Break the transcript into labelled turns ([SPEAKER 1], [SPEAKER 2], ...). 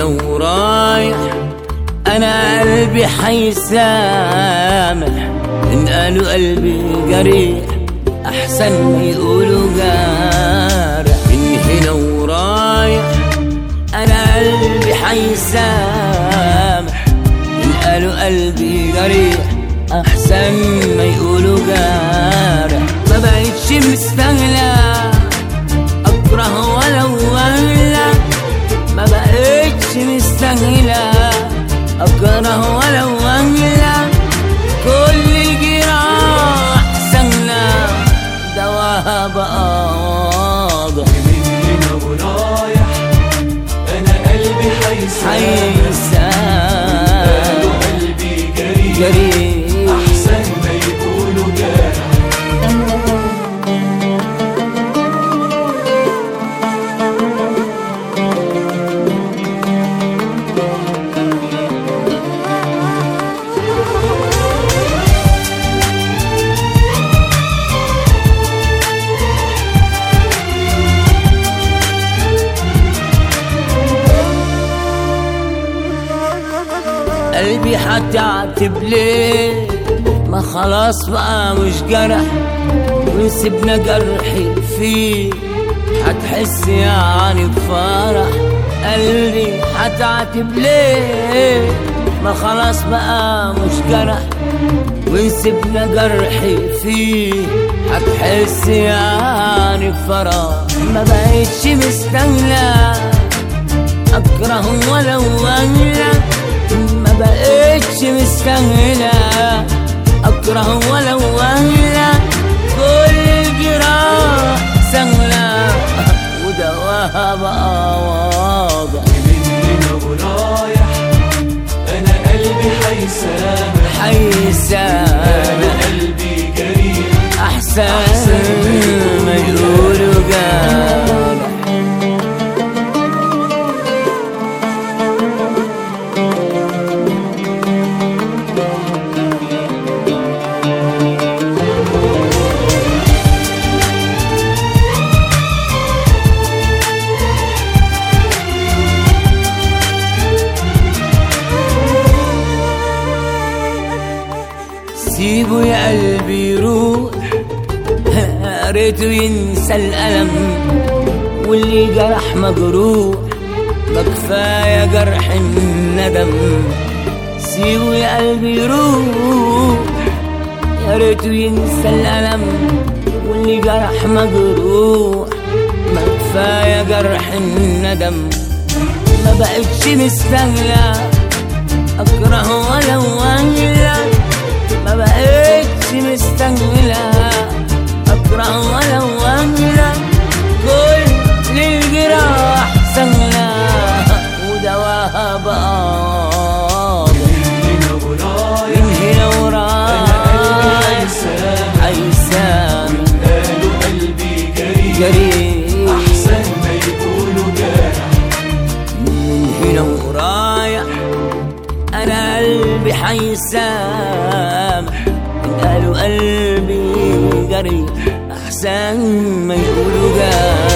[SPEAKER 1] هنا ورايح أنا قلبي حيسامح. إن قالوا قلبي جريح أحسن ما يقولوا جارح. من هنا ورايح أنا قلبي حيسامح. إن قالوا قلبي جريح أحسن ما يقولوا جارح. ما بقتش مستغلى
[SPEAKER 2] قلبي
[SPEAKER 1] هتعتب ليه ما خلاص بقى مش جرح ونسيبنا جرحي فيه هتحس يعني بفرح. قلبي هتعتب ليه ما خلاص بقى مش جرح ونسيبنا جرحي فيه هتحس يعني بفرح. ما بقتش مستاهله اكره ولو ما مستاهله أكره ولو اغلى كل الجراح سهله ودواها بقى واضح
[SPEAKER 2] من هنا ورايح أنا قلبي حيسامح
[SPEAKER 1] حيسان
[SPEAKER 2] أنا قلبي جريح
[SPEAKER 1] أحسن. سيبه يا قلبي يروح. ريته ينسى الألم واللي جرح مجروح. ما كفاية جرح الندم. سيبه يا قلبي يروح. يا ريته ينسى الألم واللي جرح مجروح. ما كفاية جرح الندم. ما بقتش مستاهلة أكره ولو ما بقتش مستاهلة أكره ولو أهلا كل الجراح سهلة. ودواها بقى
[SPEAKER 2] من هنا
[SPEAKER 1] من هنا
[SPEAKER 2] قلبي قلبي
[SPEAKER 1] حيسامح قالوا قلبي جريح أحسن ما يقولوا جارح